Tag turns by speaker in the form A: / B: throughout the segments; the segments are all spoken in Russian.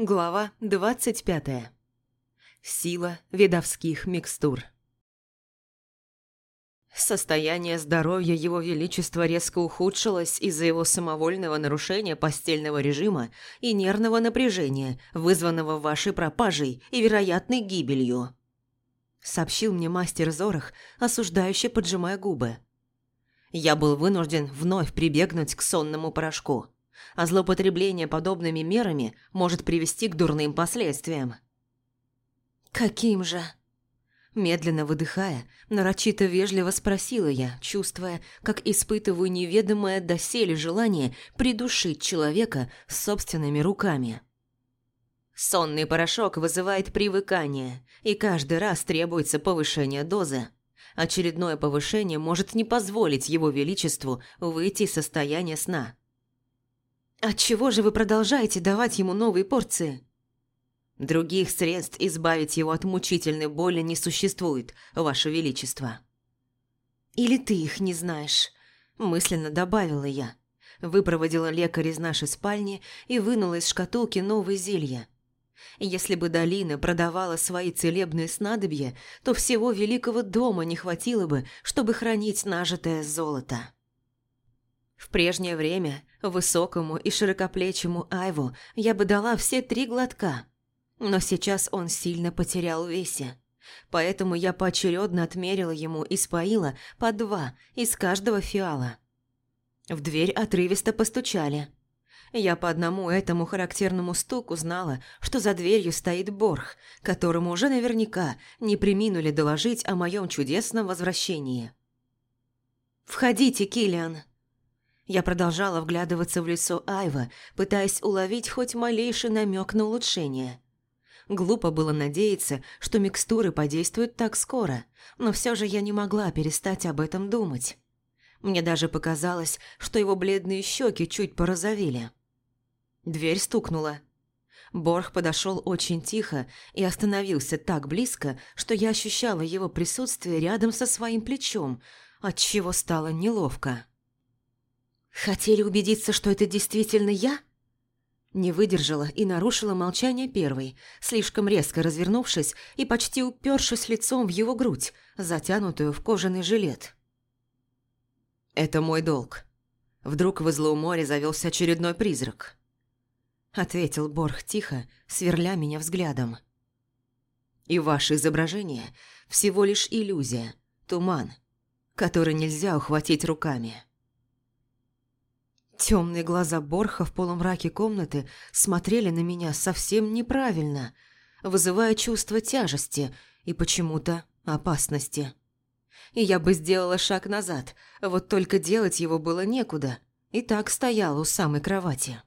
A: Глава 25. Сила видовских микстур. Состояние здоровья Его Величества резко ухудшилось из-за его самовольного нарушения постельного режима и нервного напряжения, вызванного вашей пропажей и вероятной гибелью. Сообщил мне мастер Зорах, осуждающий, поджимая губы. Я был вынужден вновь прибегнуть к сонному порошку, а злоупотребление подобными мерами может привести к дурным последствиям. «Каким же?» Медленно выдыхая, нарочито вежливо спросила я, чувствуя, как испытываю неведомое доселе желание придушить человека собственными руками. Сонный порошок вызывает привыкание, и каждый раз требуется повышение дозы. Очередное повышение может не позволить его величеству выйти из состояния сна. «Отчего же вы продолжаете давать ему новые порции?» Других средств избавить его от мучительной боли не существует, Ваше Величество. Или ты их не знаешь, мысленно добавила я. Выпроводила лекаря из нашей спальни и вынула из шкатулки новое зелье. Если бы Долина продавала свои целебные снадобья, то всего великого дома не хватило бы, чтобы хранить нажитое золото. В прежнее время высокому и широкоплечему Айву я бы дала все три глотка – но сейчас он сильно потерял весе. Поэтому я поочередно отмерила ему и споила по два из каждого фиала. В дверь отрывисто постучали. Я по одному этому характерному стуку знала, что за дверью стоит Борх, которому уже наверняка не приминули доложить о моем чудесном возвращении. «Входите, Киллиан!» Я продолжала вглядываться в лицо Айва, пытаясь уловить хоть малейший намек на улучшение – Глупо было надеяться, что микстуры подействуют так скоро, но все же я не могла перестать об этом думать. Мне даже показалось, что его бледные щеки чуть порозовели. Дверь стукнула. Борх подошел очень тихо и остановился так близко, что я ощущала его присутствие рядом со своим плечом, отчего стало неловко. «Хотели убедиться, что это действительно я?» Не выдержала и нарушила молчание первой, слишком резко развернувшись и почти упершись лицом в его грудь, затянутую в кожаный жилет. «Это мой долг. Вдруг в море завелся очередной призрак», — ответил Борх тихо, сверля меня взглядом. «И ваше изображение — всего лишь иллюзия, туман, который нельзя ухватить руками». Темные глаза Борха в полумраке комнаты смотрели на меня совсем неправильно, вызывая чувство тяжести и почему-то опасности. И я бы сделала шаг назад, вот только делать его было некуда, и так стояла у самой кровати.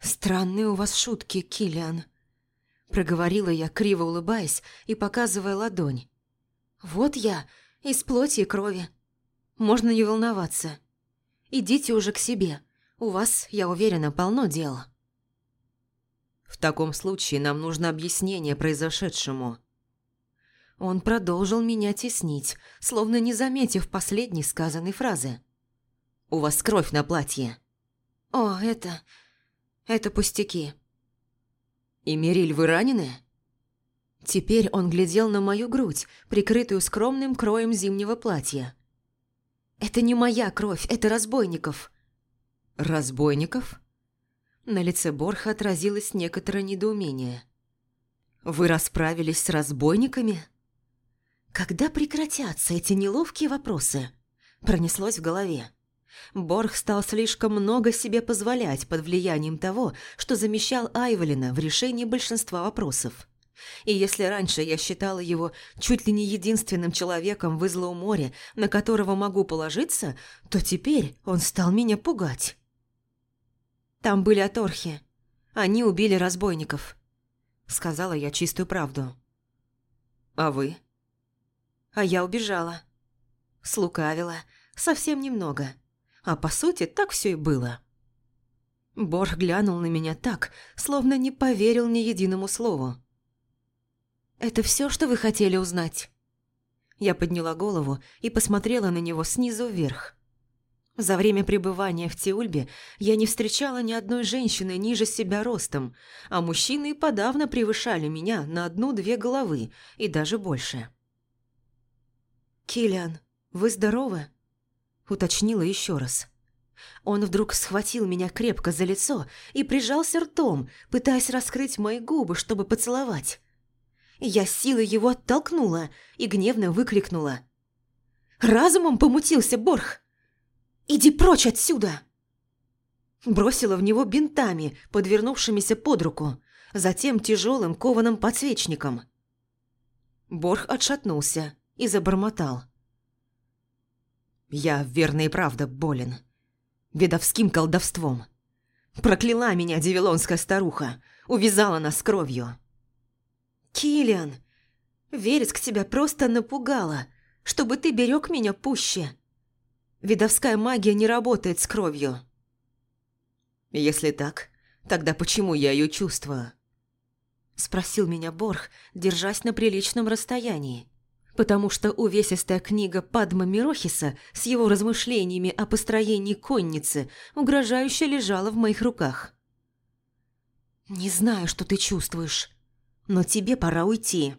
A: «Странные у вас шутки, Киллиан», – проговорила я, криво улыбаясь и показывая ладонь. «Вот я, из плоти и крови. Можно не волноваться». Идите уже к себе. У вас, я уверена, полно дел». «В таком случае нам нужно объяснение произошедшему». Он продолжил меня теснить, словно не заметив последней сказанной фразы. «У вас кровь на платье». «О, это... это пустяки». «И Мериль, вы ранены?» Теперь он глядел на мою грудь, прикрытую скромным кроем зимнего платья. «Это не моя кровь, это разбойников». «Разбойников?» На лице Борха отразилось некоторое недоумение. «Вы расправились с разбойниками?» «Когда прекратятся эти неловкие вопросы?» Пронеслось в голове. Борх стал слишком много себе позволять под влиянием того, что замещал Айвелина в решении большинства вопросов. И если раньше я считала его чуть ли не единственным человеком в Излоу море, на которого могу положиться, то теперь он стал меня пугать. Там были оторхи. Они убили разбойников. Сказала я чистую правду. А вы? А я убежала. Слукавила. Совсем немного. А по сути, так все и было. Борг глянул на меня так, словно не поверил ни единому слову. «Это все, что вы хотели узнать?» Я подняла голову и посмотрела на него снизу вверх. За время пребывания в Тиульбе я не встречала ни одной женщины ниже себя ростом, а мужчины подавно превышали меня на одну-две головы и даже больше. «Киллиан, вы здоровы?» – уточнила еще раз. Он вдруг схватил меня крепко за лицо и прижался ртом, пытаясь раскрыть мои губы, чтобы поцеловать. Я силой его оттолкнула и гневно выкрикнула. «Разумом помутился Борх!» «Иди прочь отсюда!» Бросила в него бинтами, подвернувшимися под руку, затем тяжелым кованым подсвечником. Борх отшатнулся и забормотал. «Я верно и правда болен. Ведовским колдовством. Прокляла меня девилонская старуха, увязала нас кровью». «Киллиан, верить к тебя просто напугала, чтобы ты берег меня пуще. Видовская магия не работает с кровью. Если так, тогда почему я ее чувствую? Спросил меня Борх, держась на приличном расстоянии. Потому что увесистая книга Падма Мирохиса с его размышлениями о построении конницы угрожающе лежала в моих руках. «Не знаю, что ты чувствуешь, но тебе пора уйти».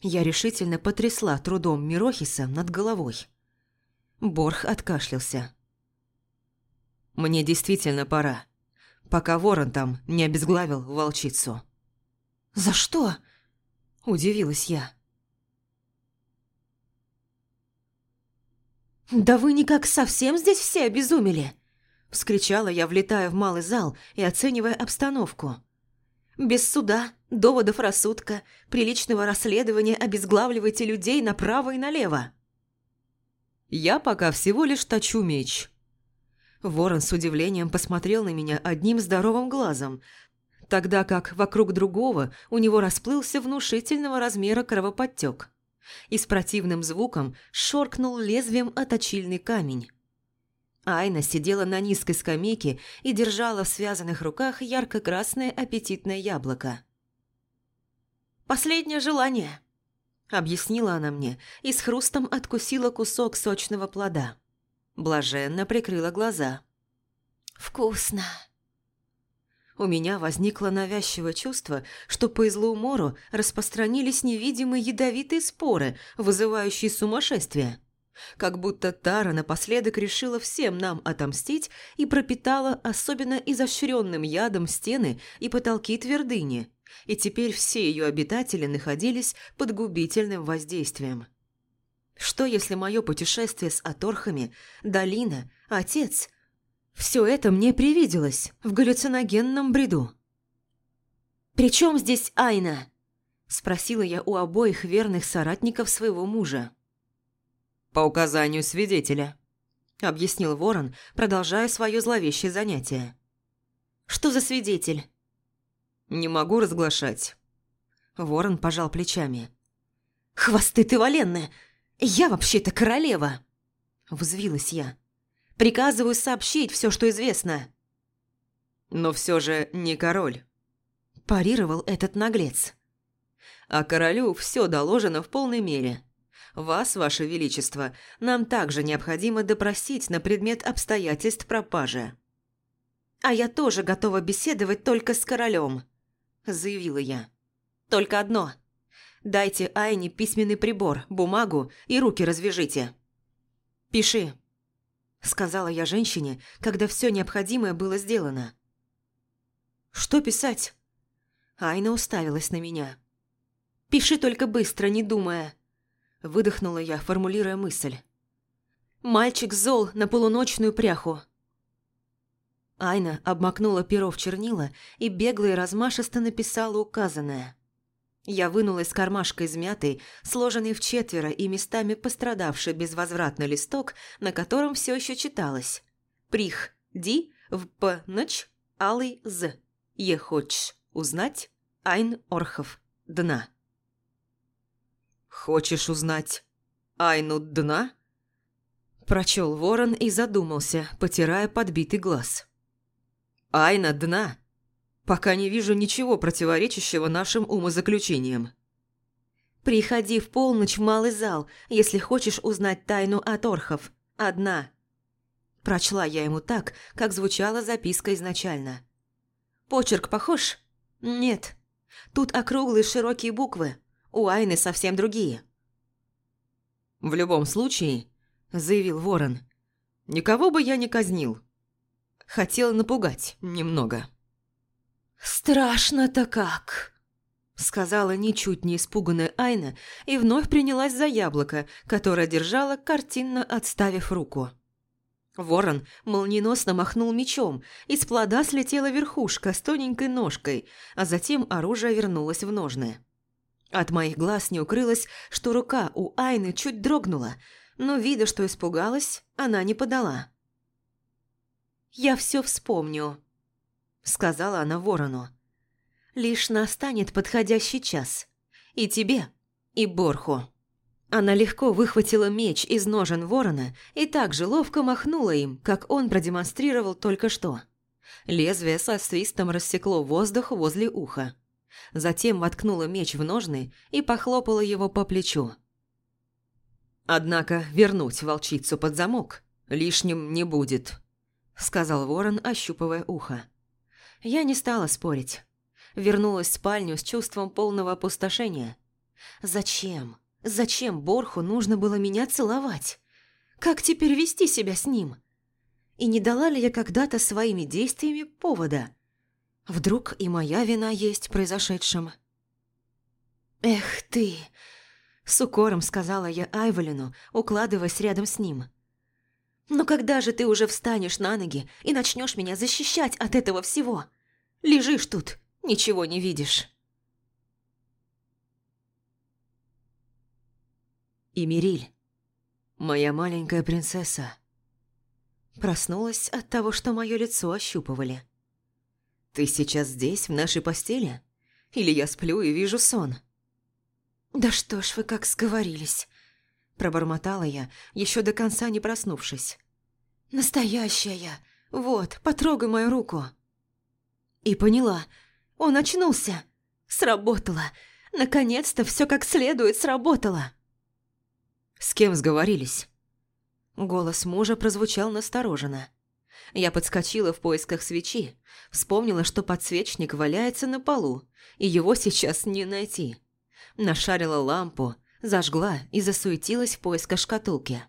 A: Я решительно потрясла трудом Мирохиса над головой. Борх откашлялся. «Мне действительно пора, пока ворон там не обезглавил волчицу». «За что?» – удивилась я. «Да вы никак совсем здесь все обезумели!» – вскричала я, влетая в малый зал и оценивая обстановку. «Без суда, доводов рассудка, приличного расследования обезглавливаете людей направо и налево!»
B: Я пока всего лишь точу меч».
A: Ворон с удивлением посмотрел на меня одним здоровым глазом, тогда как вокруг другого у него расплылся внушительного размера кровоподтек. И с противным звуком шоркнул лезвием оточильный камень. Айна сидела на низкой скамейке и держала в связанных руках ярко-красное аппетитное яблоко. «Последнее желание», Объяснила она мне и с хрустом откусила кусок сочного плода. Блаженно прикрыла глаза. «Вкусно!» У меня возникло навязчивое чувство, что по излоумору распространились невидимые ядовитые споры, вызывающие сумасшествие. Как будто Тара напоследок решила всем нам отомстить и пропитала особенно изощренным ядом стены и потолки твердыни, и теперь все ее обитатели находились под губительным воздействием. Что, если мое путешествие с Аторхами, долина, отец – все это мне привиделось в галлюциногенном бреду? «При чем здесь Айна?» – спросила я у обоих верных соратников своего мужа.
B: «По указанию свидетеля», – объяснил Ворон, продолжая свое зловещее занятие.
A: «Что за свидетель?»
B: Не могу разглашать.
A: Ворон пожал плечами. «Хвосты ты валенные! Я вообще-то королева!» Взвилась я. «Приказываю сообщить все, что известно!»
B: «Но все же не король!»
A: Парировал этот наглец.
B: «А королю все доложено в полной мере. Вас, ваше величество, нам также необходимо допросить на предмет обстоятельств пропажи».
A: «А я тоже готова беседовать только с королем», – заявила я. «Только одно. Дайте Айне письменный прибор, бумагу и руки развяжите». «Пиши», – сказала я женщине, когда все необходимое было сделано. «Что писать?» Айна уставилась на меня. «Пиши только быстро, не думая», – выдохнула я, формулируя мысль. «Мальчик зол на полуночную пряху. Айна обмакнула перо в чернила и бегло и размашисто написала указанное. Я вынула из кармашка измятый, сложенный в четверо и местами пострадавший безвозвратно листок, на котором все еще читалось. «Прих, ди, в п ночь, алый з. Е хочешь узнать? Айн Орхов. Дна».
B: «Хочешь узнать Айну дна?»
A: Прочел ворон и задумался, потирая подбитый глаз.
B: Айна дна. Пока не вижу ничего противоречащего нашим умозаключениям.
A: Приходи в полночь в малый зал, если хочешь узнать тайну от орхов. Одна. Прочла я ему так, как звучала записка изначально. «Почерк похож?» «Нет. Тут округлые широкие буквы. У Айны совсем другие».
B: «В любом случае», – заявил Ворон, – «никого бы я не казнил. Хотел напугать немного».
A: «Страшно-то как!» Сказала ничуть не испуганная Айна и вновь принялась за яблоко, которое держала, картинно отставив руку. Ворон молниеносно махнул мечом, из плода слетела верхушка с тоненькой ножкой, а затем оружие вернулось в ножны. От моих глаз не укрылось, что рука у Айны чуть дрогнула, но, видя, что испугалась, она не подала. «Я все вспомню», — сказала она ворону. Лишь настанет подходящий час. И тебе, и Борху. Она легко выхватила меч из ножен ворона и так же ловко махнула им, как он продемонстрировал только что. Лезвие со свистом рассекло воздух возле уха. Затем воткнула меч в ножны и похлопала его по плечу.
B: «Однако вернуть волчицу под замок лишним не будет», — сказал ворон, ощупывая ухо.
A: Я не стала спорить вернулась в спальню с чувством полного опустошения. Зачем? Зачем Борху нужно было меня целовать? Как теперь вести себя с ним? И не дала ли я когда-то своими действиями повода? Вдруг и моя вина есть произошедшем? «Эх ты!» – с укором сказала я Айволину, укладываясь рядом с ним. «Но когда же ты уже встанешь на ноги и начнешь меня защищать от этого всего? Лежишь тут, ничего не видишь.
B: И Мириль, моя маленькая принцесса,
A: проснулась от того, что мое лицо ощупывали.
B: Ты сейчас здесь, в нашей постели? Или я сплю и вижу сон?
A: Да что ж вы как сговорились, пробормотала я, еще до конца не проснувшись. Настоящая. Вот, потрогай мою руку. И поняла, он очнулся. Сработало. Наконец-то все как следует сработало.
B: С кем сговорились?
A: Голос мужа прозвучал настороженно. Я подскочила в поисках свечи, вспомнила, что подсвечник валяется на полу, и его сейчас не найти. Нашарила лампу, зажгла и засуетилась в поисках шкатулки.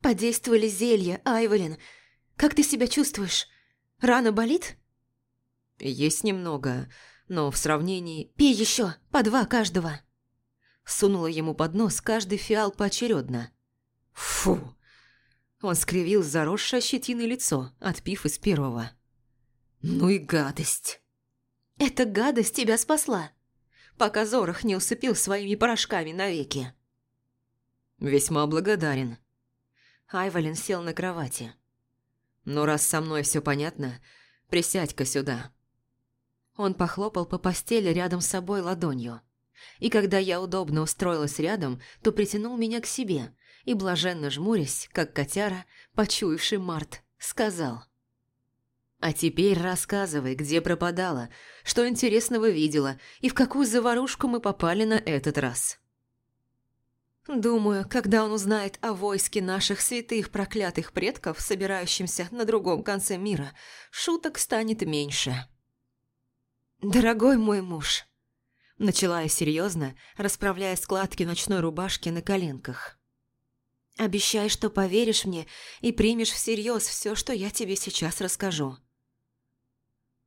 A: «Подействовали зелья, Айвелин. Как ты себя чувствуешь? Рана болит?»
B: «Есть немного, но в сравнении...»
A: «Пей еще, по два каждого!» Сунула ему под нос каждый фиал поочередно.
B: «Фу!» Он скривил заросшее щетиной лицо, отпив из первого. «Ну и гадость!»
A: «Эта гадость тебя спасла, пока Зорох не усыпил своими порошками навеки!»
B: «Весьма благодарен».
A: Айвалин сел на кровати.
B: «Но раз со мной все понятно, присядь-ка сюда».
A: Он похлопал по постели рядом с собой ладонью. И когда я удобно устроилась рядом, то притянул меня к себе и, блаженно жмурясь, как котяра, почуявший Март, сказал. «А теперь рассказывай, где пропадала, что интересного видела и в какую заварушку мы попали на этот раз». Думаю, когда он узнает о войске наших святых проклятых предков, собирающимся на другом конце мира, шуток станет меньше. «Дорогой мой муж», – начала я серьезно, расправляя складки ночной рубашки на коленках. «Обещай, что поверишь мне и примешь всерьез все, что я тебе сейчас расскажу».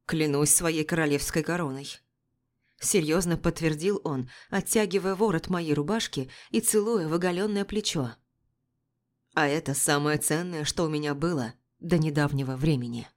B: «Клянусь своей королевской короной», – серьезно подтвердил он, оттягивая ворот моей рубашки и целуя в оголенное плечо. «А это самое ценное, что у меня было до недавнего времени».